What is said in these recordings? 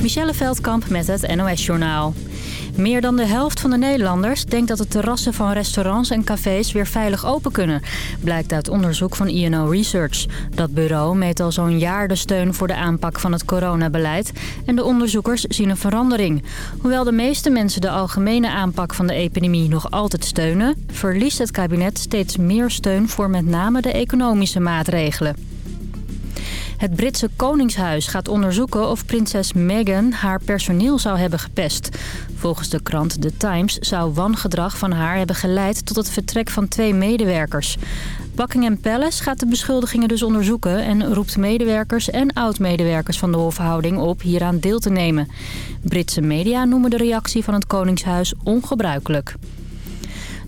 Michelle Veldkamp met het NOS-journaal. Meer dan de helft van de Nederlanders denkt dat de terrassen van restaurants en cafés weer veilig open kunnen. Blijkt uit onderzoek van INO Research. Dat bureau meet al zo'n jaar de steun voor de aanpak van het coronabeleid. En de onderzoekers zien een verandering. Hoewel de meeste mensen de algemene aanpak van de epidemie nog altijd steunen... verliest het kabinet steeds meer steun voor met name de economische maatregelen. Het Britse Koningshuis gaat onderzoeken of prinses Meghan haar personeel zou hebben gepest. Volgens de krant The Times zou wangedrag van haar hebben geleid tot het vertrek van twee medewerkers. Buckingham Palace gaat de beschuldigingen dus onderzoeken... en roept medewerkers en oud-medewerkers van de hofhouding op hieraan deel te nemen. Britse media noemen de reactie van het Koningshuis ongebruikelijk.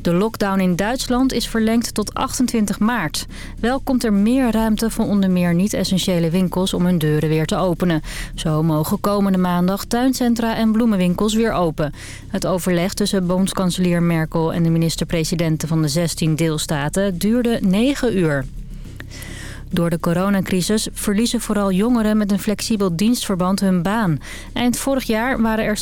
De lockdown in Duitsland is verlengd tot 28 maart. Wel komt er meer ruimte voor onder meer niet-essentiële winkels om hun deuren weer te openen. Zo mogen komende maandag tuincentra en bloemenwinkels weer open. Het overleg tussen bondskanselier Merkel en de minister-presidenten van de 16 deelstaten duurde 9 uur. Door de coronacrisis verliezen vooral jongeren met een flexibel dienstverband hun baan. Eind vorig jaar waren er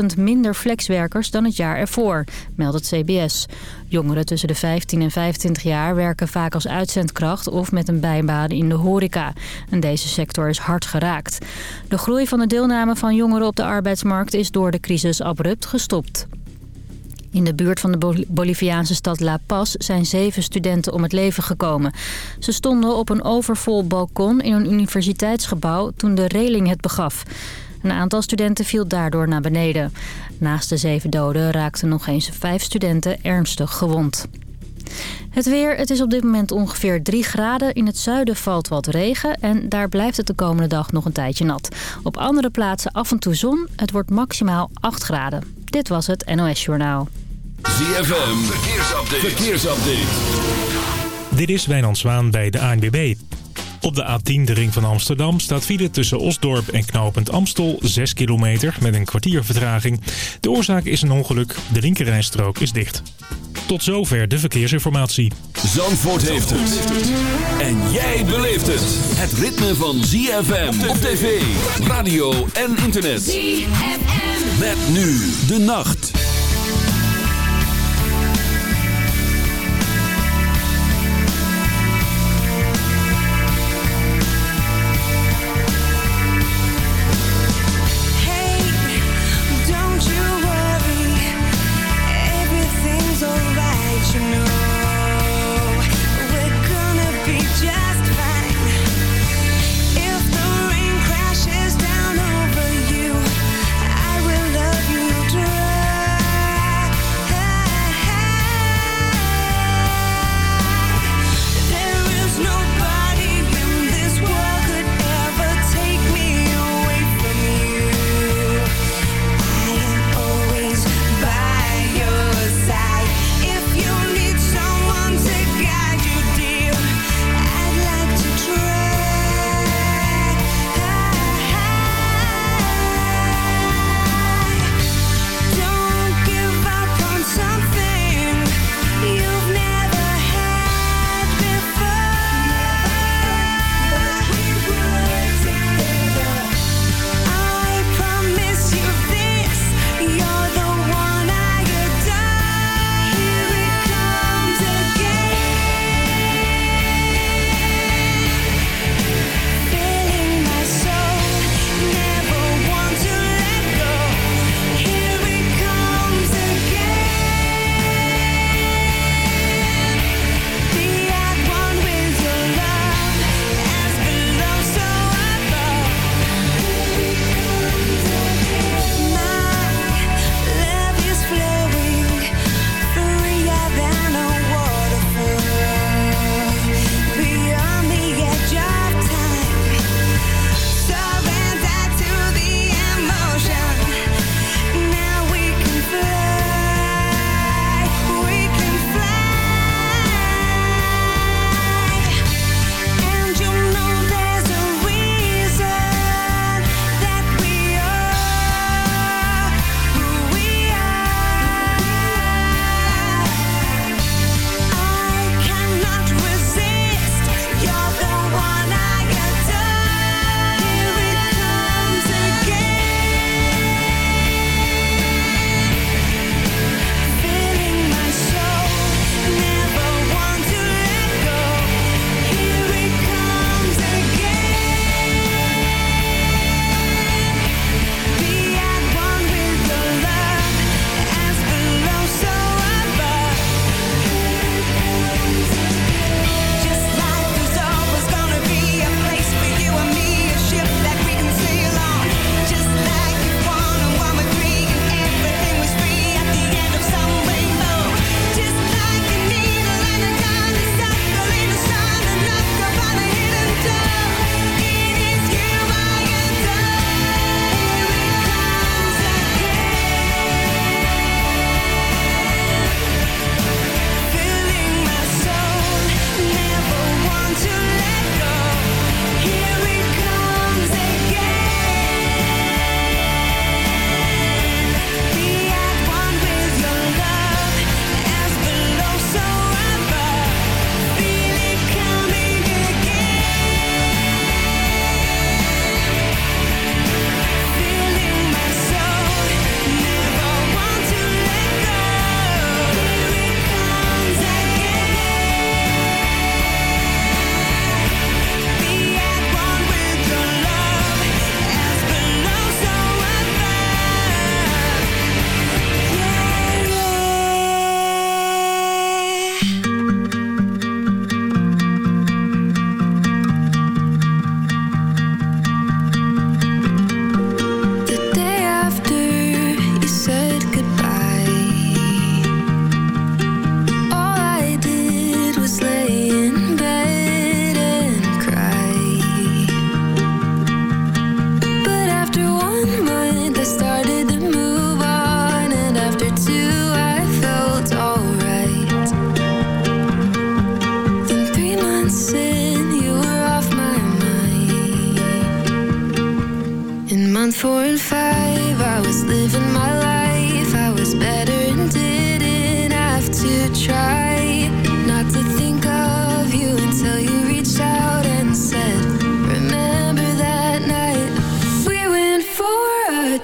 60.000 minder flexwerkers dan het jaar ervoor, meldt het CBS. Jongeren tussen de 15 en 25 jaar werken vaak als uitzendkracht of met een bijbaan in de horeca. En deze sector is hard geraakt. De groei van de deelname van jongeren op de arbeidsmarkt is door de crisis abrupt gestopt. In de buurt van de Boliviaanse stad La Paz zijn zeven studenten om het leven gekomen. Ze stonden op een overvol balkon in een universiteitsgebouw toen de reling het begaf. Een aantal studenten viel daardoor naar beneden. Naast de zeven doden raakten nog eens vijf studenten ernstig gewond. Het weer, het is op dit moment ongeveer 3 graden. In het zuiden valt wat regen en daar blijft het de komende dag nog een tijdje nat. Op andere plaatsen af en toe zon. Het wordt maximaal 8 graden. Dit was het NOS Journaal. ZFM, verkeersupdate. verkeersupdate. Dit is Wijnand Zwaan bij de ANWB. Op de A10, de ring van Amsterdam, staat file tussen Osdorp en knooppunt Amstel 6 kilometer met een kwartier vertraging. De oorzaak is een ongeluk, de linkerrijstrook is dicht. Tot zover de verkeersinformatie. Zandvoort heeft het. En jij beleeft het. Het ritme van ZFM op tv, radio en internet. ZFM. Met nu de nacht.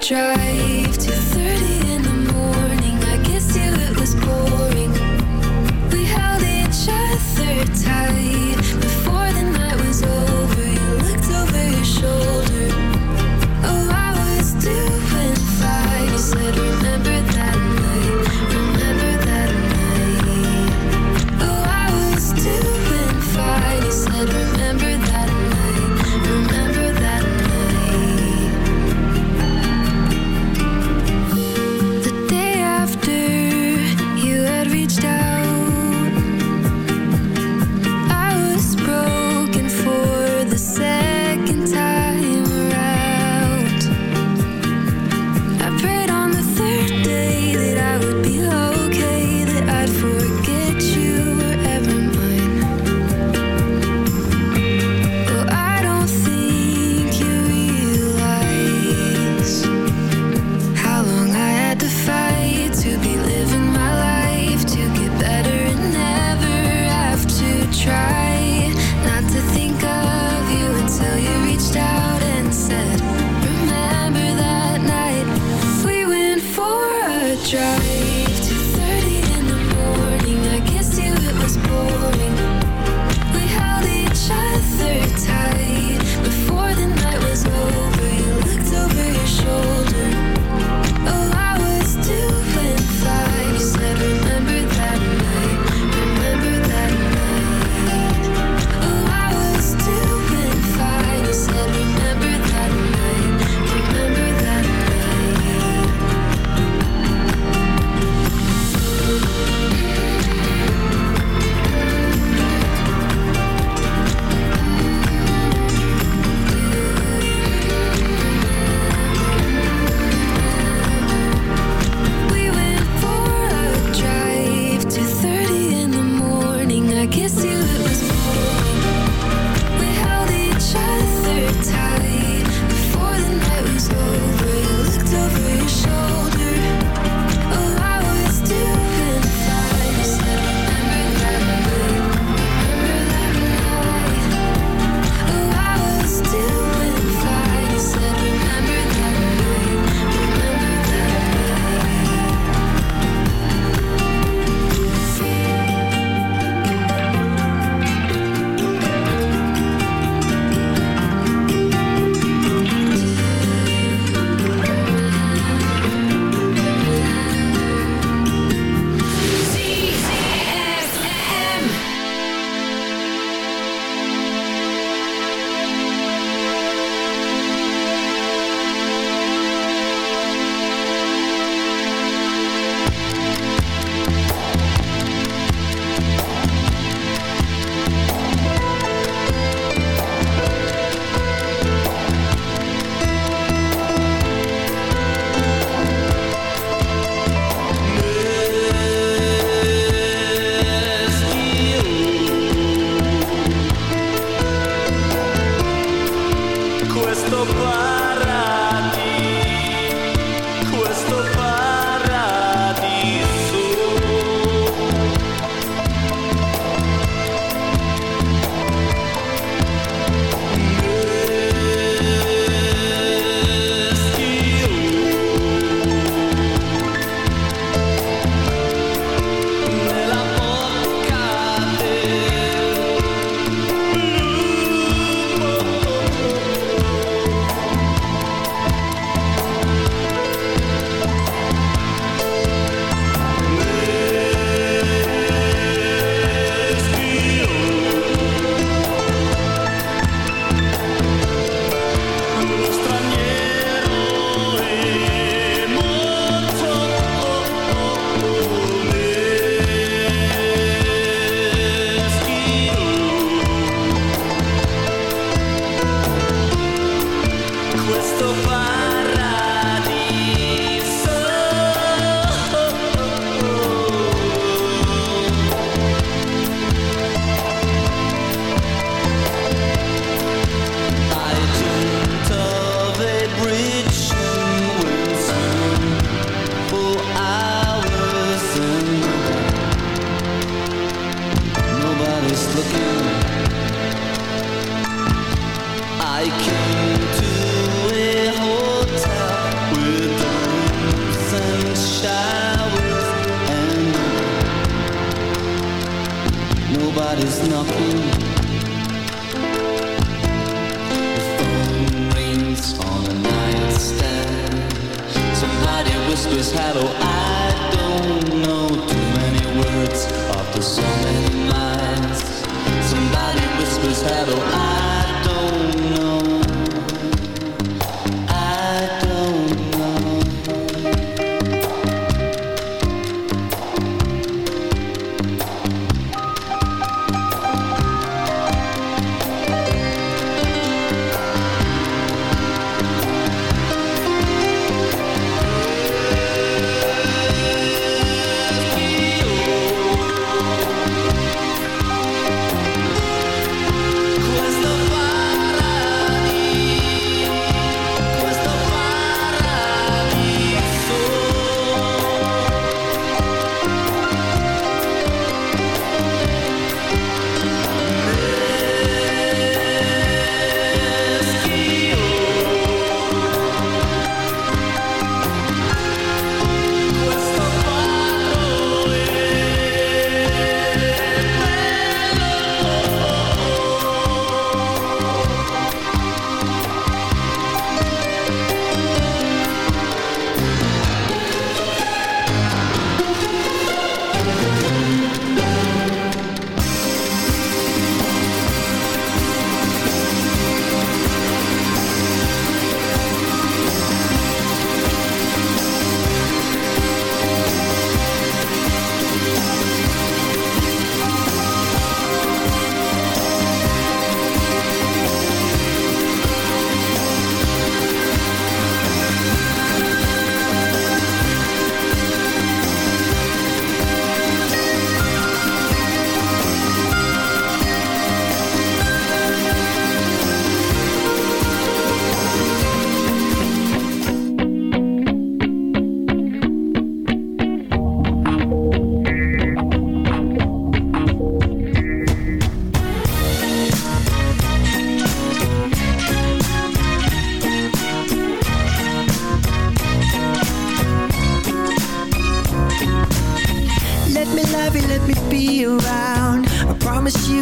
drive to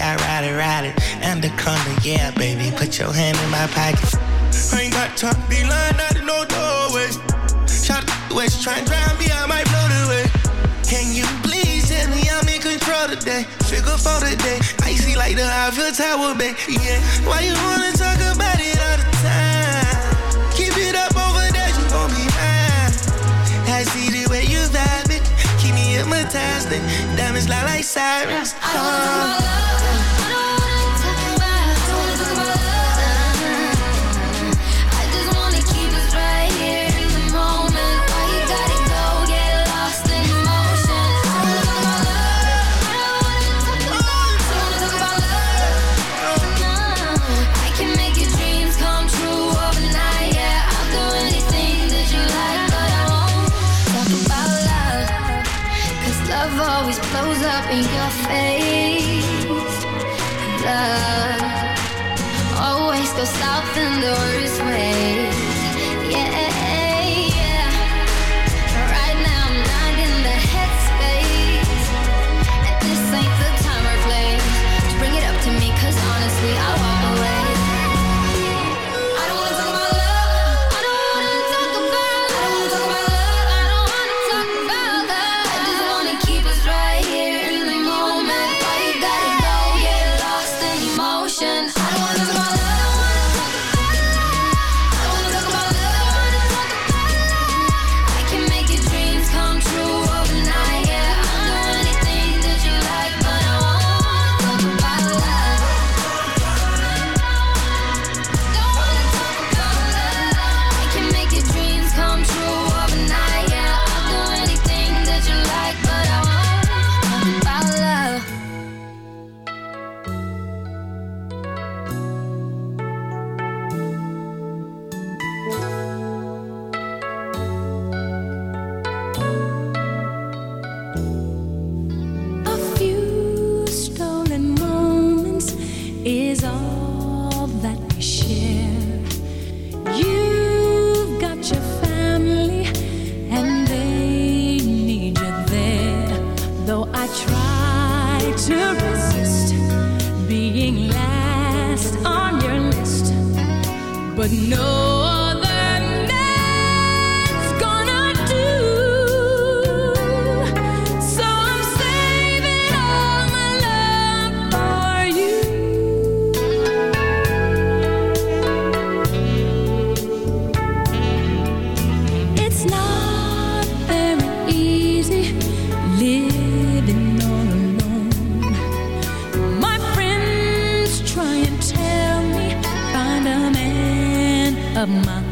I ride it, ride it. Anaconda, yeah, baby, put your hand in my pocket. I ain't got time to be lying out in no doorway. Shot the way she try and drive me, I might blow the way. Can you please tell me I'm in control today? Figure for today, icy like the Eiffel Tower, baby. Yeah, why you wanna talk about it all the time? Keep it up over there, you gon' be mine. I see the way you vibe it, keep me hypnotized. Diamonds lie like sirens. Oh. South in the worst way. of my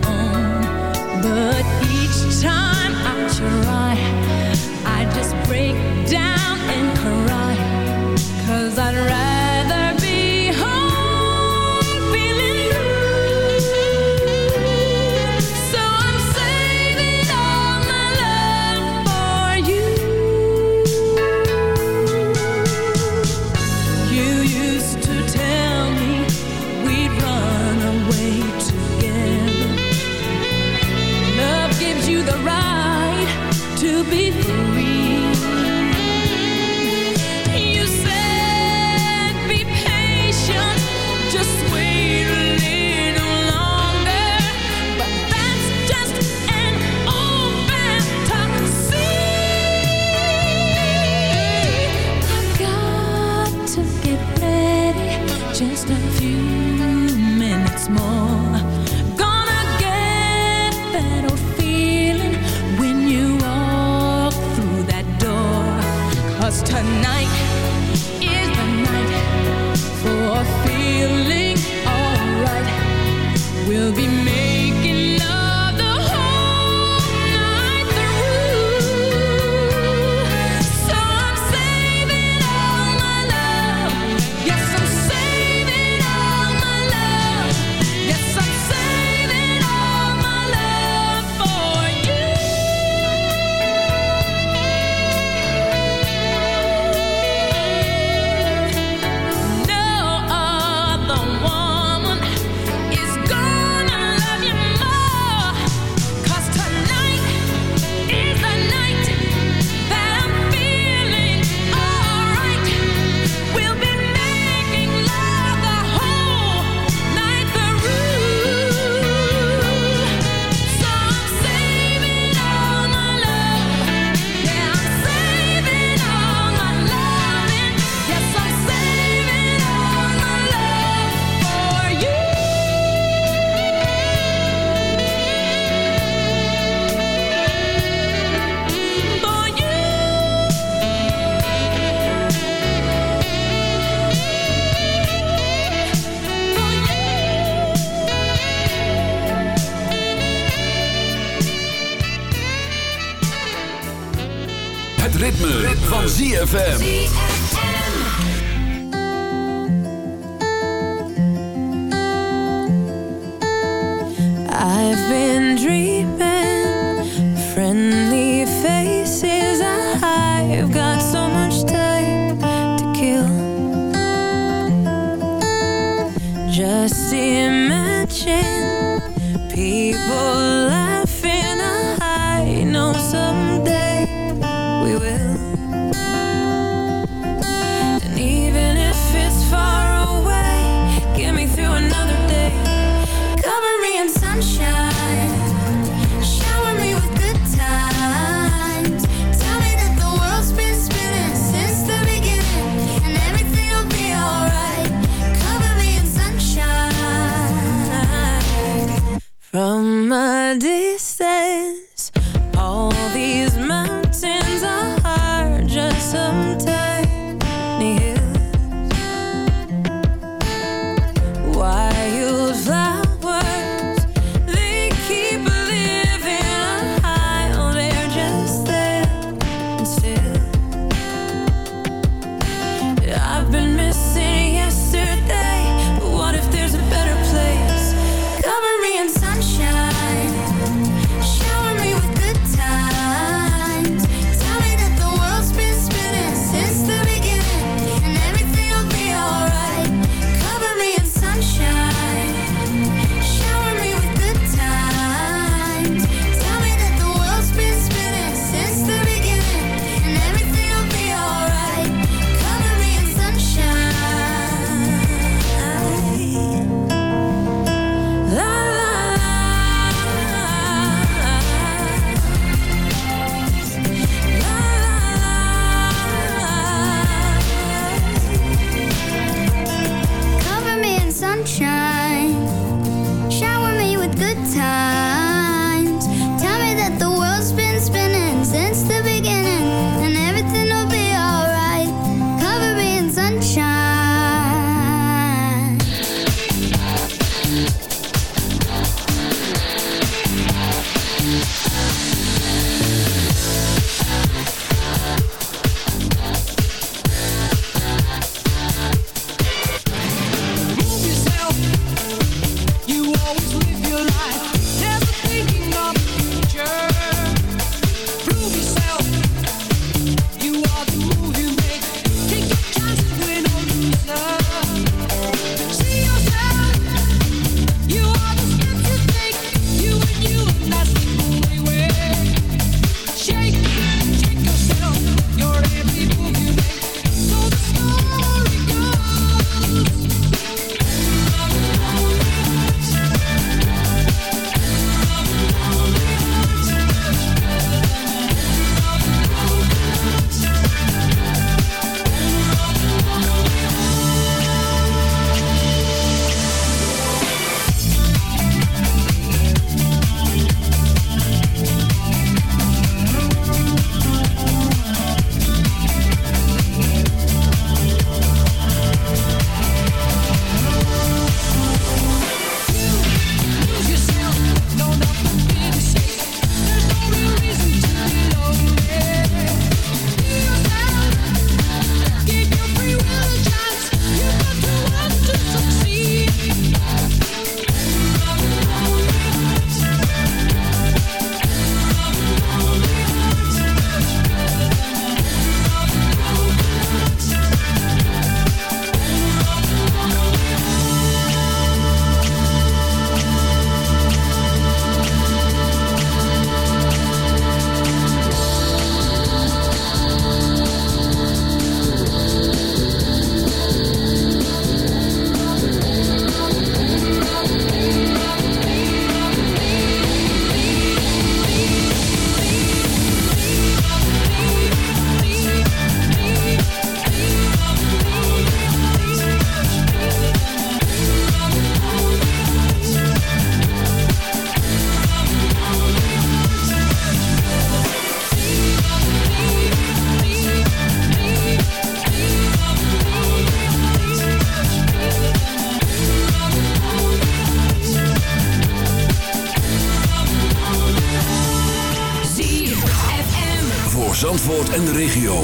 en de regio.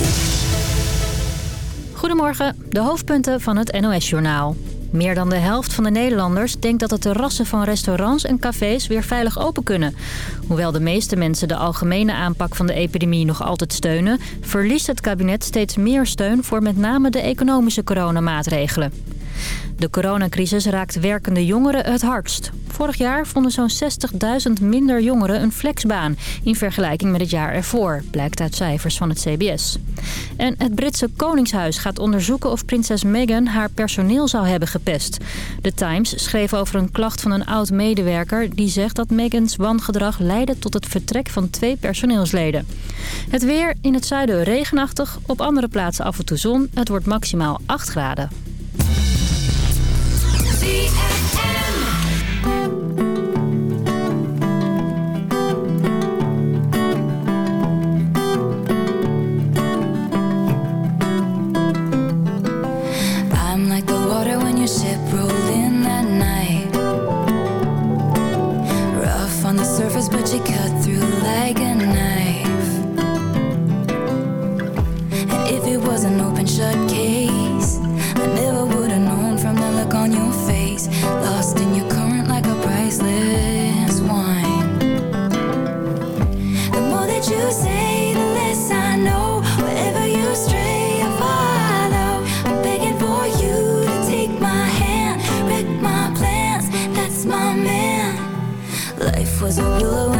Goedemorgen, de hoofdpunten van het NOS-journaal. Meer dan de helft van de Nederlanders denkt dat de terrassen van restaurants en cafés weer veilig open kunnen. Hoewel de meeste mensen de algemene aanpak van de epidemie nog altijd steunen... verliest het kabinet steeds meer steun voor met name de economische coronamaatregelen. De coronacrisis raakt werkende jongeren het hardst. Vorig jaar vonden zo'n 60.000 minder jongeren een flexbaan... in vergelijking met het jaar ervoor, blijkt uit cijfers van het CBS. En het Britse Koningshuis gaat onderzoeken of prinses Meghan haar personeel zou hebben gepest. De Times schreef over een klacht van een oud-medewerker... die zegt dat Megans wangedrag leidde tot het vertrek van twee personeelsleden. Het weer in het zuiden regenachtig, op andere plaatsen af en toe zon. Het wordt maximaal 8 graden. ZFM was a willow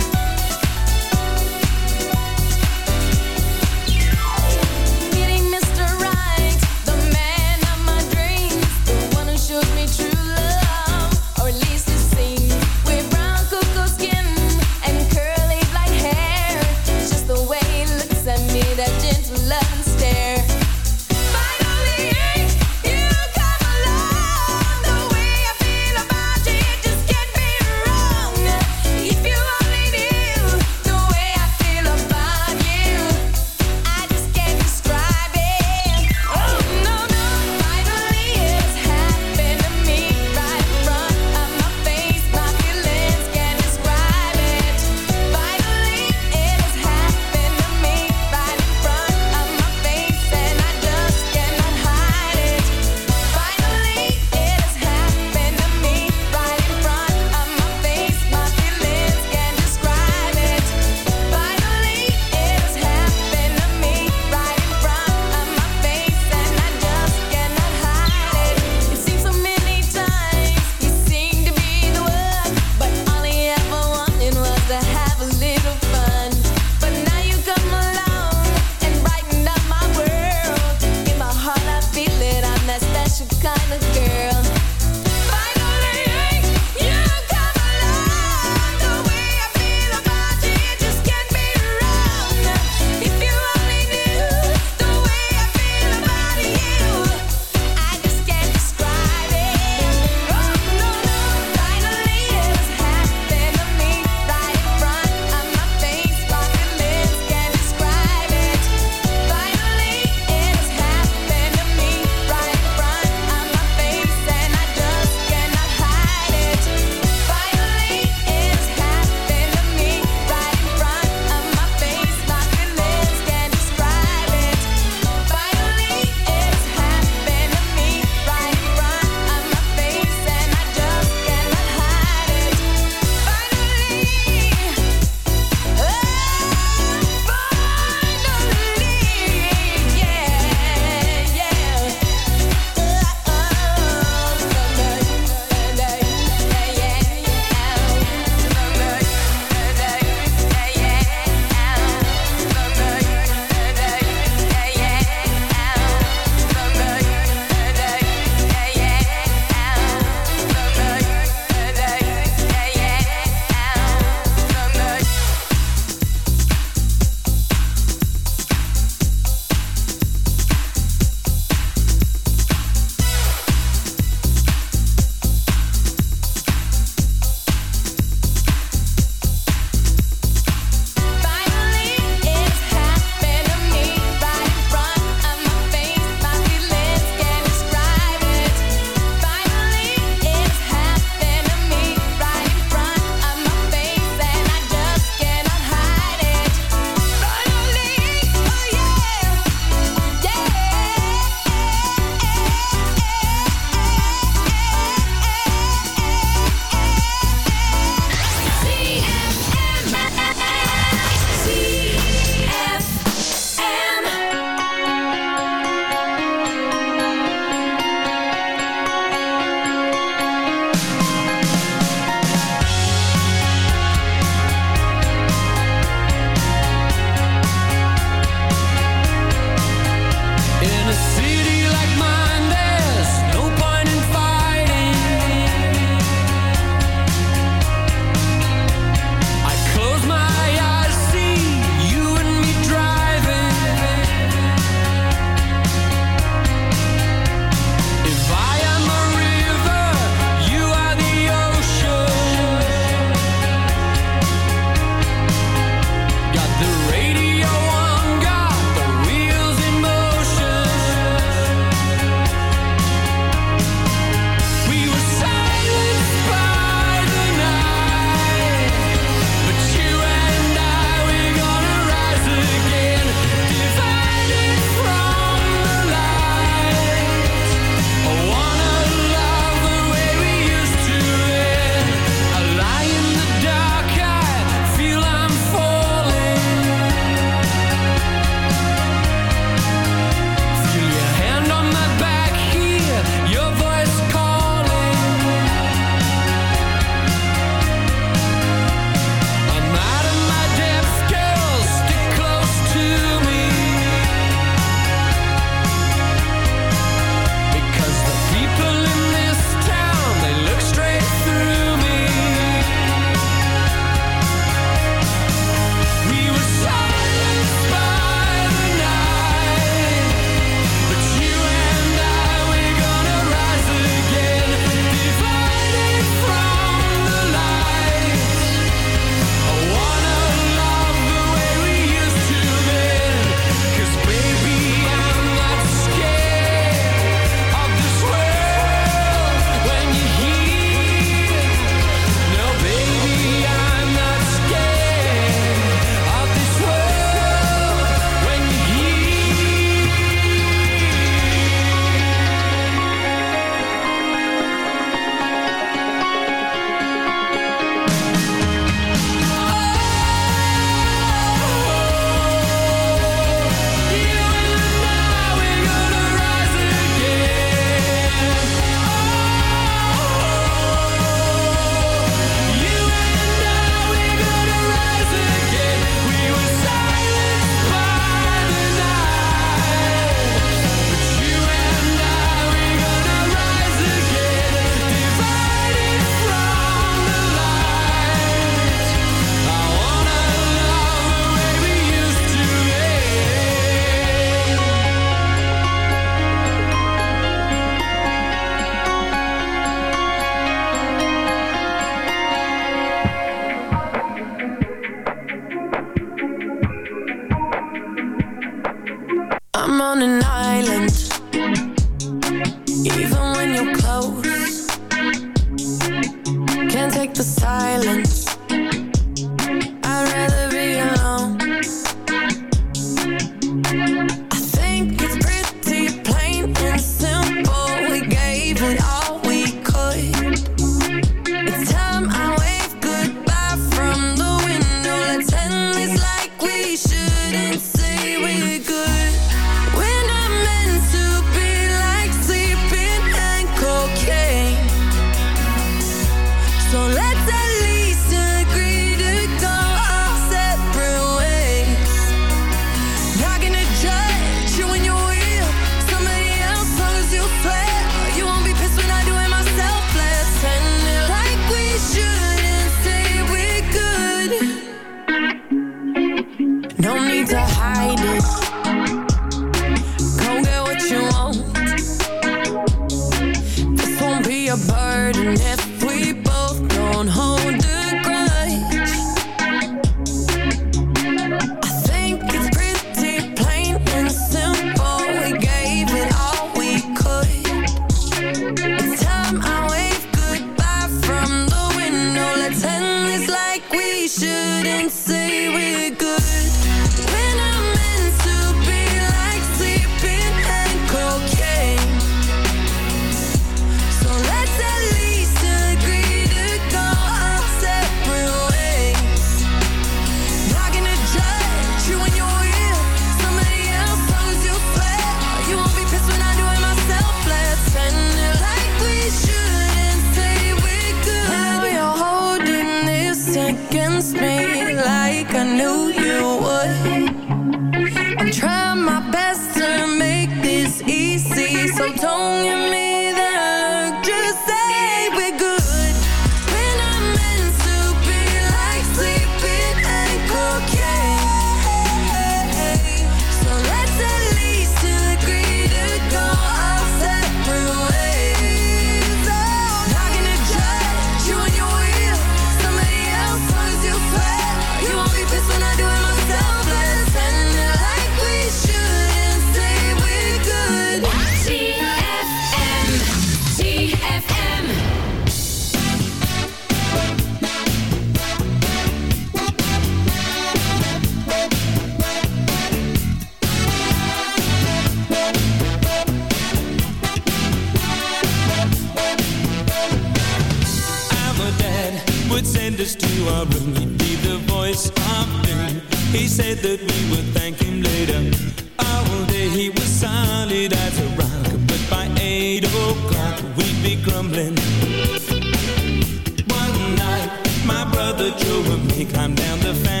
I'm down the fence.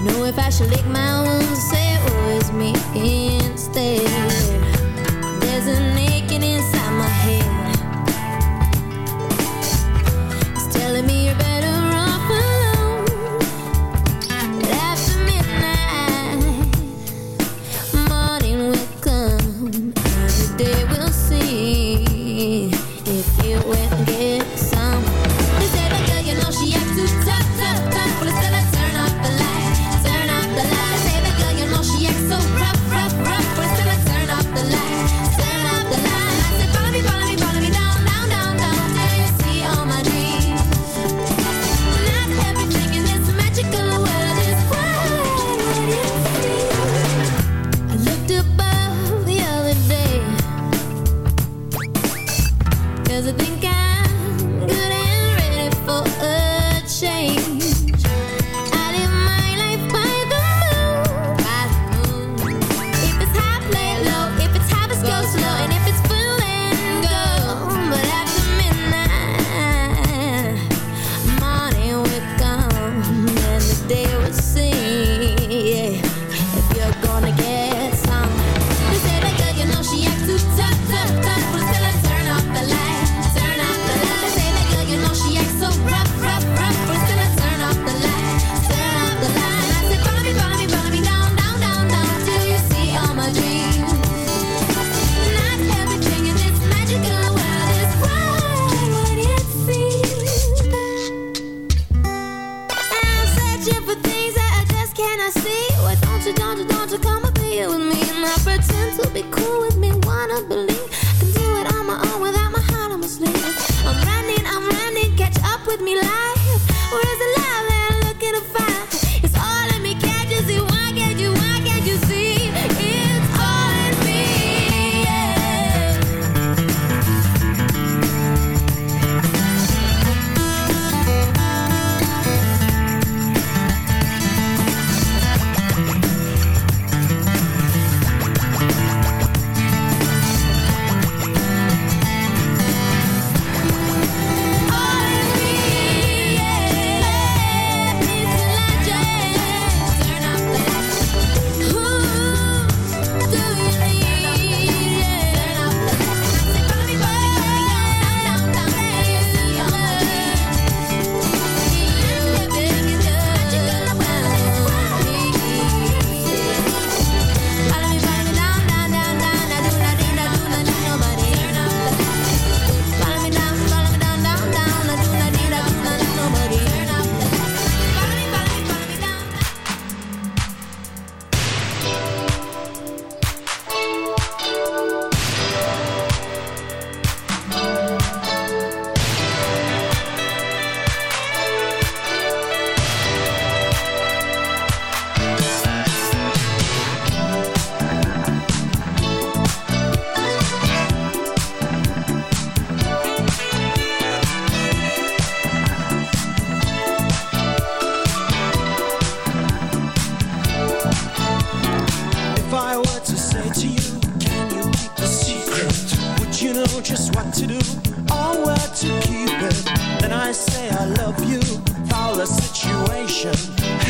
You know if I should lick my wounds say oh, it was me instead. There's an aching inside my head.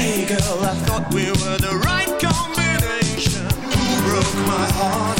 Hey girl, I thought we were the right combination. Who broke my heart?